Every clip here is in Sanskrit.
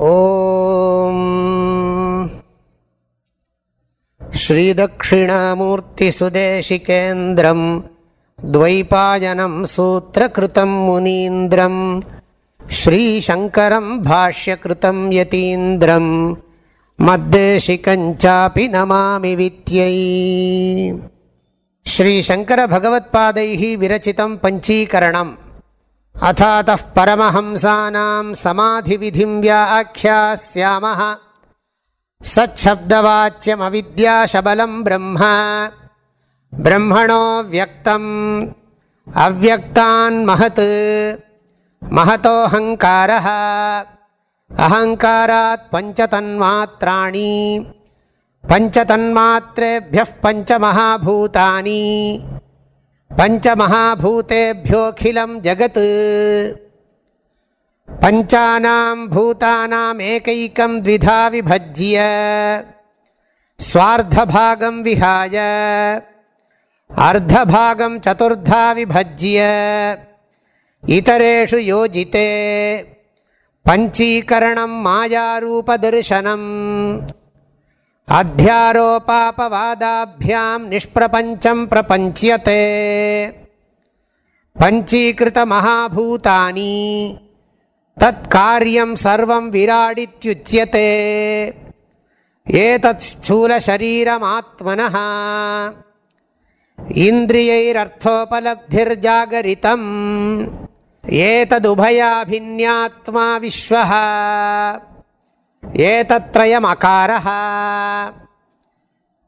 ॐ श्रीदक्षिणामूर्तिसुदेशिकेन्द्रम् द्वैपायनं सूत्रकृतं मुनीन्द्रम् श्रीशङ्करं भाष्यकृतं यतीन्द्रम् मद्देशिकञ्चापि नमामि वित्यै श्रीशङ्करभगवत्पादैः विरचितं पञ्चीकरणम् अथातः परमहंसानां समाधिविधिं व्याख्यास्यामः। सच्छब्दवाच्यमविद्याशबलं ब्रह्म। ब्रह्मणो व्यक्तम् अव्यक्तान्महत् महतोऽहङ्कारः। अहङ्कारात् पञ्चतन्मात्राणि। पञ्चतन्मात्रेभ्यः पञ्चमहाभूतानि पञ्चमहाभूतेभ्योऽखिलं जगत् पञ्चानां भूतानामेकैकं द्विधा विभज्य स्वार्धभागं विहाय अर्धभागं चतुर्धा विभज्य इतरेषु योजिते पञ्चीकरणं मायारूपदर्शनम् अध्यारोपापवादाभ्यां निष्प्रपञ्चं प्रपञ्च्यते। पञ्चीकृतमहाभूतानि तत्कार्यं सर्वं विराडित्युच्यते। एतत् स्थूलशरीरमात्मनः इन्द्रियैरर्थोपलब्धिर्जागरितम्। एतदुभयाभिन्यात्मा विश्वः ஏதத்ரயம் அகாரஹா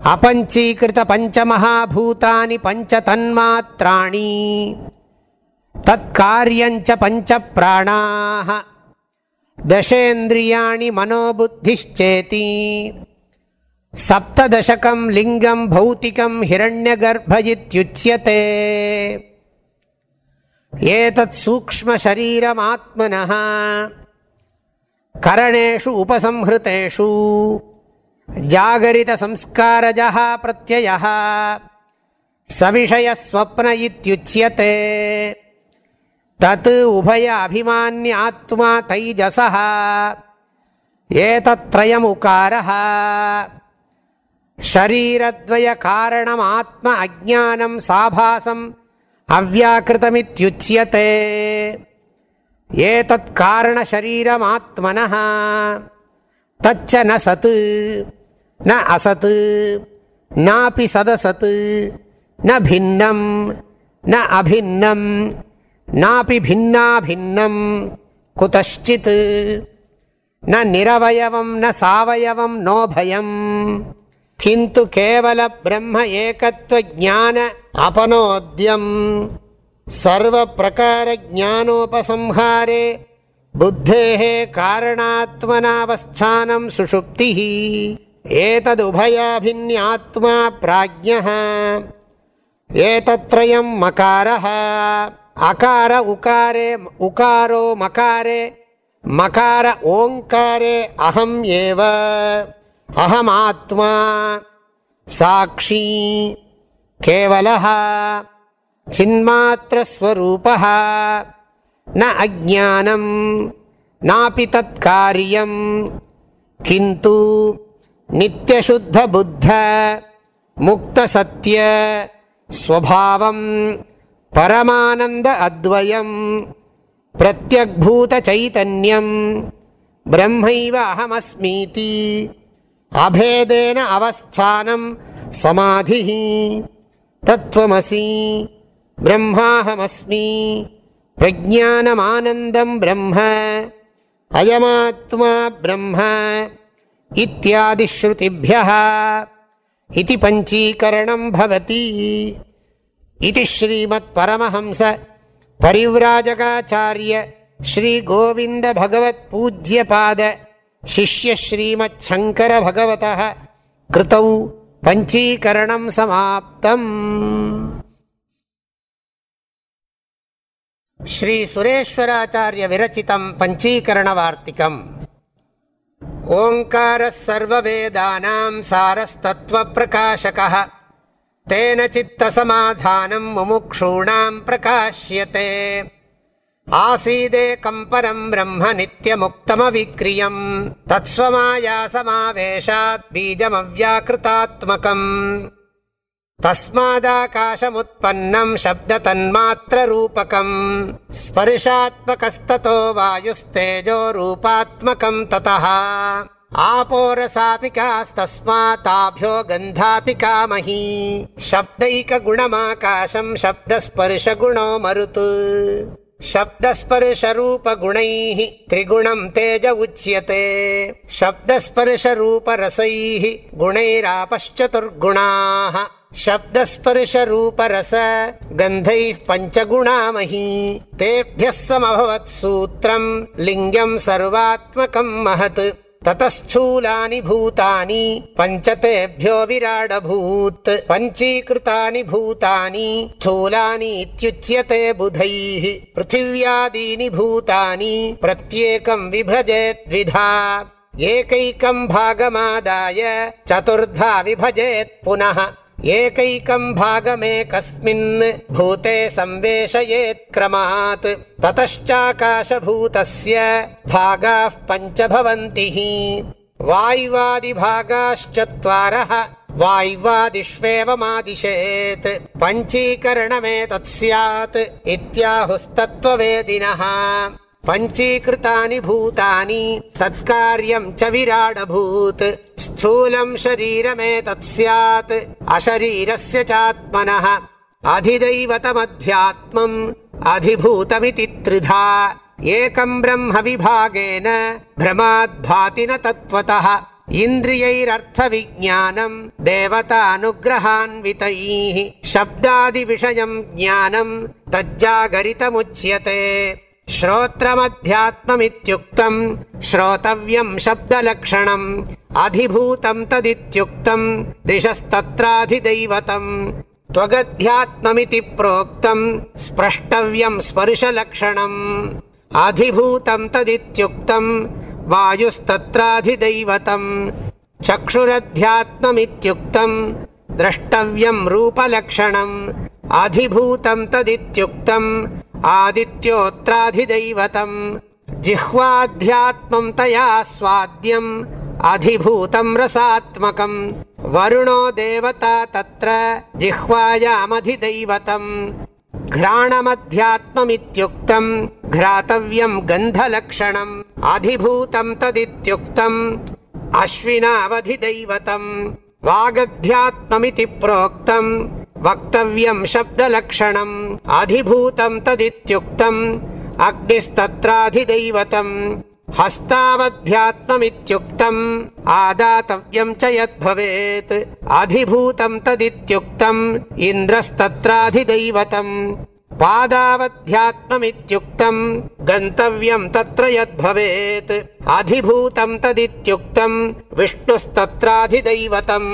அபஞ்சீகிருத பஞ்சமகாபூதானி பஞ்ச தன்மாத்திராணி தற்காரியஞ்ச பஞ்ச பிராணாக தசேந்திரியாணி மனோபுத்திச்சேதி சப்ததசகம் லிங்கம் பௌத்திகம் ஹிரண்யகர்ப்பயித்யுச்சியதே. ஏதத் சூக்மசரீரமாத்மனா கரணேஷு உபசம்ஹிருத்தேஷு ஜாகரித சம்ஸ்காரஜா பிரத்ய சவிஷயஸ்வப்ன இத்தியுச்சியத்தே தத் உபய அபிமானிய ஆத்மா தைஜசா ஏதத்ரயமுக்கார ஷரீரத்வய காரணம் ஆத்ம அஜானம் சாபாசம் அவ்யாக்கிருதமித்யுச்சியத்தே एतत्कारणशरीरमात्मनः तच्च न सत् न असत् नापि सदसत् न भिन्नं न अभिन्नं नापि भिन्नाभिन्नं कुतश्चित्। न निरवयवं न सावयवं नो किन्तु केवलब्रह्म एकत्वज्ञान अपनोद्यम्। सर्वप्रकारज्ञानोपसंहारे बुद्धेः कारणात्मनावस्थानं सुषुप्तिः। एतदुभयाभिन्यात्मा प्राज्ञः। एतत्त्रयं मकारः। अकार उकारे उकारो मकारे मकार ओङ्कारे अहम् एव। अहमात्मा। साक्षी। केवलः சின்மாத்திரஸ்வரூபா ந அஜானம் நாபி தத்காரியம். கிந்து நித்தியசுத்த புத்த முக்த சத்திய ஸ்வபாவம் பரமானந்த அத்வயம். பிரத்யக்பூத சைதன்யம் பிரம்மைவ அகமஸ்மீதி அபேதேன அவஸ்தானம் சமாதி தத்துவமசி பிரம்மாஹமஸ்மி பிரஜானமானந்தம் பிரம்ம அயமாத்மா பிரம்ம இத்தியாதிஸ்ருதிபிய இது பஞ்சீகரணம் பவதி இது ஸ்ரீமத் பரமஹம்ச பரிவிராஜகாச்சாரிய ஸ்ரீகோவிந்த பகவத் பூஜ்ய பாத சிஷ்ய சங்கர பகவத கிருத்தௌ பஞ்சீகரணம் சமாப்தம் श्रीसुरेश्वराचार्यविरचितं पञ्चीकरणवार्तिकम्। ओङ्कारः सर्ववेदानां सारस्तत्त्वप्रकाशकः। तेन चित्तसमाधानं मुमुक्षूणां प्रकाश्यते। आसीदेकम् परम् ब्रह्म नित्यमुक्तमविक्रियम्। तत्स्वमायासमावेशात् बीजमव्याकृतात्मकम् तस्मादाकाशमुत्पन्नम् शब्दतन्मात्ररूपकम् स्पर्शात्मकस्ततो वायुस्तेजोरूपात्मकम् ततः। आपोरसापिकास्तस्मात्ताभ्यो गन्धापि कामही शब्दैकगुणमाकाशम् शब्दस्पर्शगुणो मरुत्। शब्दस्पर्शरूपगुणैः त्रिगुणम् तेज उच्यते। शब्दस्पर्शरूपरसैः गुणैरापश्चतुर्गुणाः शब्दस्पर्शरूपरस गन्धैः पञ्चगुणामही। तेभ्यः समभवत् सूत्रम् लिङ्गम् सर्वात्मकम् महत्। ततस्थूलानि भूतानि पञ्चतेभ्यो विराडभूत्। पञ्चीकृतानि भूतानि स्थूलानि इत्युच्यते बुधैः। पृथिव्यादीनि भूतानि प्रत्येकम् विभजेद्विधा एकैकम् भागमादाय चतुर्धा विभजेत् पुनः एकैकम् भागमेकस्मिन् भूते संवेशयेत्क्रमात् ततश्चाकाशभूतस्य भागाः पञ्च भवन्ति वाय्वादिभागाश्चत्वारः वाय्वादिष्वेवमादिशेत्। पञ्चीकरणमेतत् स्यात् इत्याहुस्तत्त्ववेदिनः पञ्चीकृतानि भूतानि सत्कार्यम् च विराडभूत्। स्थूलम् शरीरमेतत् स्यात् अशरीरस्य चात्मनः। अधिदैवतमध्यात्मम् अधिभूतमिति त्रिधा। एकम् ब्रह्मविभागेन भ्रमाद्भाति न तत्त्वतः। इन्द्रियैरर्थविज्ञानम् देवतानुग्रहान्वितैः। शब्दादिविषयम् ज्ञानम् तज्जागरितमुच्यते श्रोत्रमध्यात्ममित्युक्तम् श्रोतव्यम् शब्दलक्षणम् अधिभूतम् तदित्युक्तम् दिशस्तत्राधिदैवतम् त्वगध्यात्ममिति प्रोक्तम् स्प्रष्टव्यम् स्पर्शलक्षणम् अधिभूतम् तदित्युक्तम् वायुस्तत्राधिदैवतम् चक्षुरध्यात्ममित्युक्तम् द्रष्टव्यम् रूपलक्षणम् अधिभूतम् तदित्युक्तम् आदित्योऽत्राधिदैवतम् जिह्वाध्यात्मम् तया स्वाद्यम् अधिभूतम् रसात्मकम् वरुणो देवता तत्र जिह्वायामधिदैवतम् घ्राणमध्यात्ममित्युक्तम् घ्रातव्यम् गन्धलक्षणम् अधिभूतम् तदित्युक्तम् अश्विनावधिदैवतम् वागध्यात्ममिति प्रोक्तम् वक्तव्यम् शब्दलक्षणम् अधिभूतम् तदित्युक्तम् अग्निस्तत्राधिदैवतम् हस्तावध्यात्ममित्युक्तम् आदातव्यम् च यद्भवेत् अधिभूतम् तदित्युक्तम् इन्द्रस्तत्राधिदैवतम् पादावध्यात्ममित्युक्तम् गन्तव्यम् तत्र यद्भवेत् अधिभूतम् तदित्युक्तम् विष्णुस्तत्राधिदैवतम्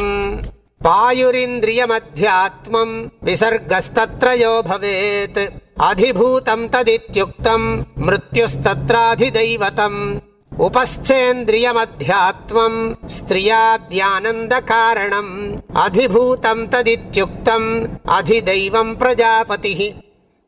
पायुरिन्द्रियमध्यात्मम् विसर्गस्तत्र यो भवेत्। अधिभूतम् तदित्युक्तम् मृत्युस्तत्राधिदैवतम्। उपश्चेन्द्रियमध्यात्मम् स्त्रियाद्यानन्दकारणम् अधिभूतम् तदित्युक्तम् अधिदैवम् प्रजापतिः।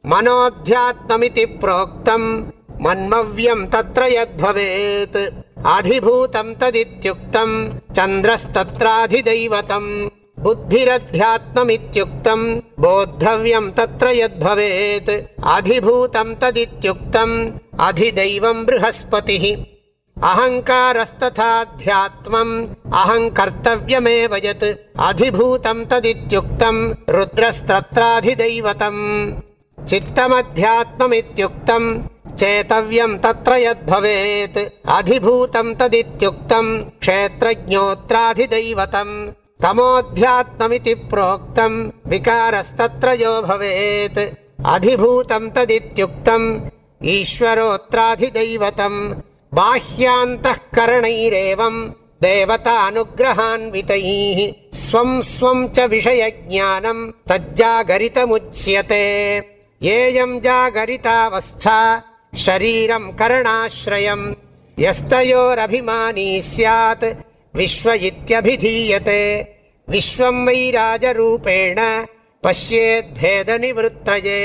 मनोऽध्यात्ममिति प्रोक्तम् मन्मव्यम् तत्र यद्भवेत्। अधिभूतम् तदित्युक्तम् चन्द्रस्तत्राधिदैवतम् बुद्धिरध्यात्ममित्युक्तम् बोद्धव्यम् तत्र यद्भवेत् अधिभूतम् तदित्युक्तम् अधिदैवम् बृहस्पतिः। अहङ्कारस्तथाध्यात्मम् अहङ्कर्तव्यमेव यत् अधिभूतम् तदित्युक्तम् रुद्रस्तत्राधिदैवतम्। चित्तमध्यात्ममित्युक्तम् चेतव्यम् तत्र यद्भवेत् अधिभूतम् तदित्युक्तम् क्षेत्रज्ञोत्राधिदैवतम् तमोऽध्यात्ममिति प्रोक्तम् विकारस्तत्र यो भवेत्। अधिभूतम् तदित्युक्तम् ईश्वरोऽत्राधिदैवतम् बाह्यान्तःकरणैरेवम् देवतानुग्रहान्वितैः स्वम् स्वम् च विषयज्ञानम् तज्जागरितमुच्यते। येयम् जागरितावस्था शरीरम् करणाश्रयम् यस्तयोरभिमानी स्यात् விஸ்வ இத்தியபிதீயத்தே விஸ்வம் வை ராஜரூபேண பசியேத் பேத நிவத்தயே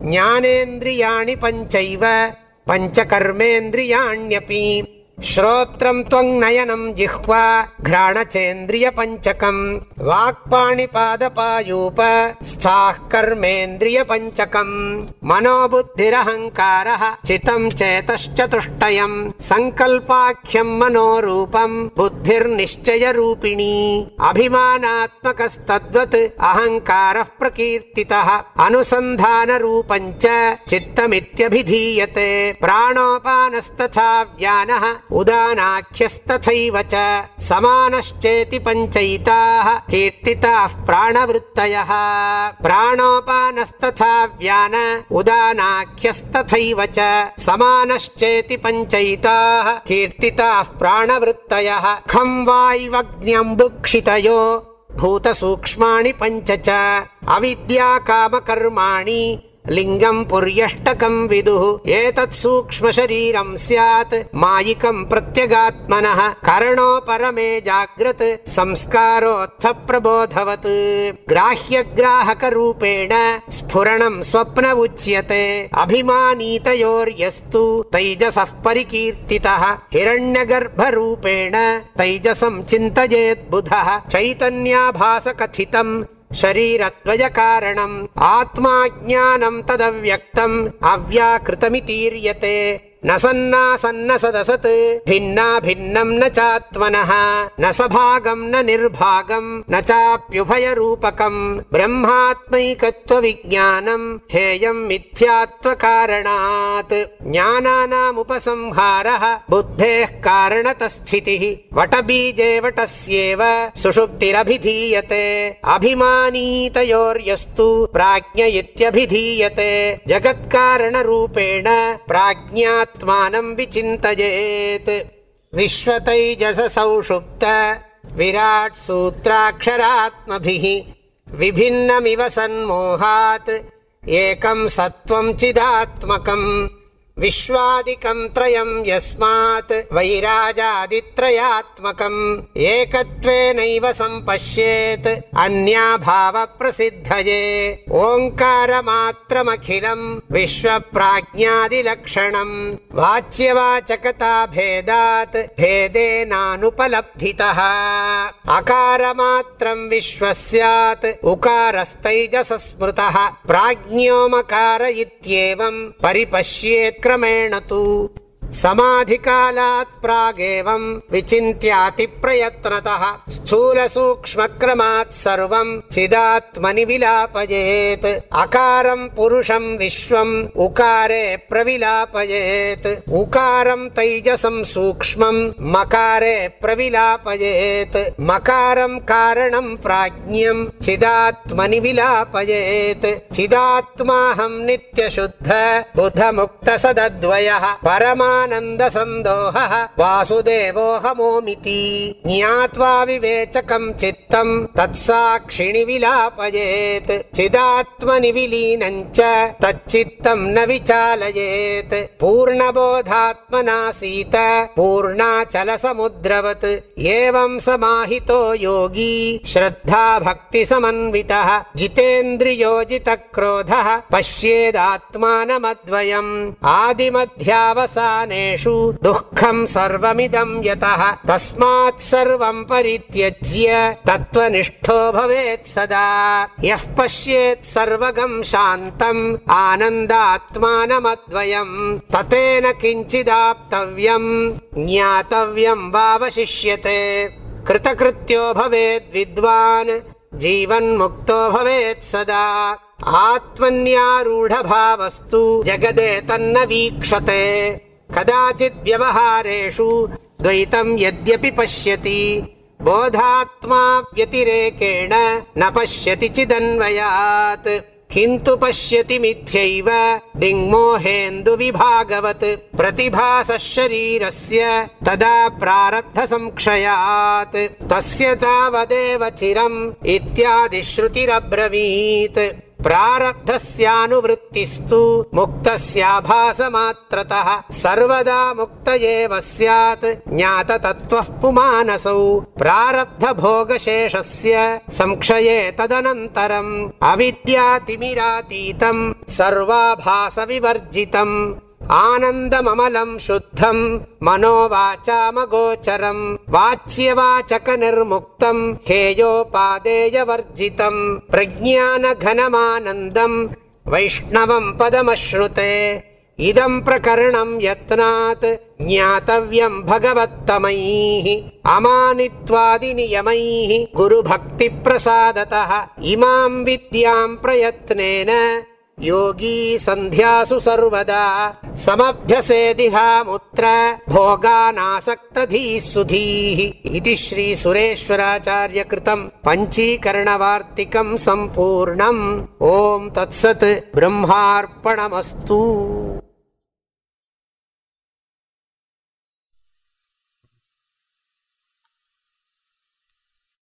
ஞானேந்திரியாணி பஞ்சைவ பஞ்சகர்மேந்திரியாண்யபி श्रोत्रम् त्वम् नयनम् जिह्वा घ्राणचेन्द्रियपञ्चकम् वाक्पाणिपादपायूप स्थाः कर्मेन्द्रियपञ्चकम्। मनोबुद्धिरहङ्कारः चितम् चेतश्चतुष्टयम् सङ्कल्पाख्यम् मनोरूपम् बुद्धिर्निश्चयरूपिणी। अभिमानात्मकस्तद्वत् अहङ्कारः प्रकीर्तितः। अनुसन्धानरूपम् च चित्तमित्यभिधीयते। प्राणोपानस्तथा व्यानः उदानाख्यस्तथैव च समानश्चेति पञ्चैताः कीर्तिताः प्राणवृत्तयः। प्राणोपानस्तथा व्यान उदानाख्यस्तथैव च समानश्चेति पञ्चैताः कीर्तिताः प्राणवृत्तयः। खं वाय्वग्न्यम्बुक्षितयो भूतसूक्ष्माणि पञ्च च। अविद्याकामकर्माणि लिङ्गम् पुर्यष्टकम् विदुः। एतत् सूक्ष्मशरीरम् स्यात्। मायिकम् प्रत्यगात्मनः। करणो परमे जाग्रत्। संस्कारोत्थ प्रबोधवत् ग्राह्यग्राहकरूपेण स्फुरणम् स्वप्न उच्यते अभिमानीतयोर्यस्तु तैजसः परिकीर्तितः। हिरण्यगर्भरूपेण तैजसम् चिन्तयेद्बुधः। चैतन्याभासकथितम् शरीरद्वयकारणम् आत्मा ज्ञानम् तदव्यक्तम् अव्याकृतमितीर्यते न सन्नासन्न सदसत्। भिन्ना भिन्नम् न चात्मनः। न सभागम् न निर्भागम् न चाप्युभयरूपकम् ब्रह्मात्मैकत्वविज्ञानम् हेयम् मिथ्यात्वकारणात्। ज्ञानानामुपसंहारः बुद्धेः कारणतस्थितिः। वटबीजे वटस्येव सुषुप्तिरभिधीयते। अभिमानीतयोर्यस्तु प्राज्ञ इत्यभिधीयते। जगत्कारणरूपेण प्राज्ञात् आत्मानम् विचिन्तयेत्। विश्वतैजससौषुप्त विराट् सूत्राक्षरात्मभिः विभिन्नमिव सन्मोहात्। एकम् सत्त्वम् चिदात्मकम् विश्वादिकम् त्रयम् यस्मात् वैराजादित्रयात्मकम् एकत्वेनैव सम्पश्येत् अन्याभावप्रसिद्धये। ओङ्कारमात्रमखिलम् विश्वप्राज्ञादिलक्षणम् वाच्यवाचकताभेदात् भेदेनानुपलब्धितः। अकारमात्रम् विश्व स्यात् उकारस्तैजस स्मृतः प्राज्ञोमकार इत्येवम् परिपश्येत् क्रमेण तु समाधिकालात् प्रागेवम् विचिन्त्यातिप्रयत्नतः स्थूलसूक्ष्मक्रमात् सर्वम् चिदात्मनि विलापयेत् अकारम् पुरुषम् विश्वम् उकारे प्रविलापयेत्। उकारम् तैजसम् सूक्ष्मम् मकारे प्रविलापयेत्। मकारम् कारणम् प्राज्ञम् चिदात्मनि विलापयेत् चिदात्माहम् नित्यशुद्ध बुधमुक्तसदद्वयः। परमा न्दसन्दोहः वासुदेवोऽहमोमिति ज्ञात्वा विवेचकम् चित्तम् तत्साक्षिणि विलापयेत्। चिदात्मनि विलीनम् च तच्चित्तम् न विचालयेत्। पूर्णबोधात्मनासीत पूर्णाचलसमुद्रवत्। एवम् समाहितो योगी श्रद्धा भक्तिसमन्वितः जितेन्द्रियोजितक्रोधः पश्येदात्मानमद्वयम्। आदिमध्यावसान स्थानेषु दुःखम् सर्वमिदम् यतः, तस्मात् सर्वम् परित्यज्य तत्त्वनिष्ठो भवेत् सदा। यः पश्येत् सर्वगम् शान्तम्, आनन्दात्मानमद्वयम्, ततेन किञ्चिदाप्तव्यम्, ज्ञातव्यम् वावशिष्यते। कृतकृत्यो भवेद् विद्वान्, जीवन्मुक्तो भवेत् सदा। आत्मन्यारूढभावस्तु जगदे तन्न वीक्षते। कदाचिद्व्यवहारेषु द्वैतम् यद्यपि पश्यति बोधात्मा व्यतिरेकेण न पश्यति चिदन्वयात्। किन्तु पश्यति मिथ्यैव दिङ्मोहेन्दुविभागवत्। प्रतिभासः शरीरस्य तदा प्रारब्धसंक्षयात्। तस्य तावदेव चिरम् इत्यादिश्रुतिरब्रवीत् प्रारब्धस्यानुवृत्तिस्तु मुक्तस्याभासमात्रतः सर्वदा मुक्त एव स्यात् ज्ञाततत्त्वः पुमानसौ प्रारब्धभोगशेषस्य संक्षये तदनन्तरम् अविद्यातिमिरातीतम् सर्वाभासविवर्जितम् आनन्दममलम् शुद्धम् मनोवाचामगोचरम् वाच्यवाचकनिर्मुक्तम् हेयोपादेयवर्जितम् प्रज्ञानघनमानन्दम् वैष्णवम् पदमश्नुते इदम् प्रकरणम् यत्नात् ज्ञातव्यम् भगवत्तमैः अमानित्वादिनियमैः गुरुभक्तिप्रसादतः इमाम् विद्याम् प्रयत्नेन योगी सन्ध्यासु सर्वदा समभ्यसेदिहामुत्र भोगानासक्तधीः सुधीः इति श्रीसुरेश्वराचार्यकृतम् पञ्चीकरणवार्तिकम् सम्पूर्णम्। ॐ तत्सत् ब्रह्मार्पणमस्तु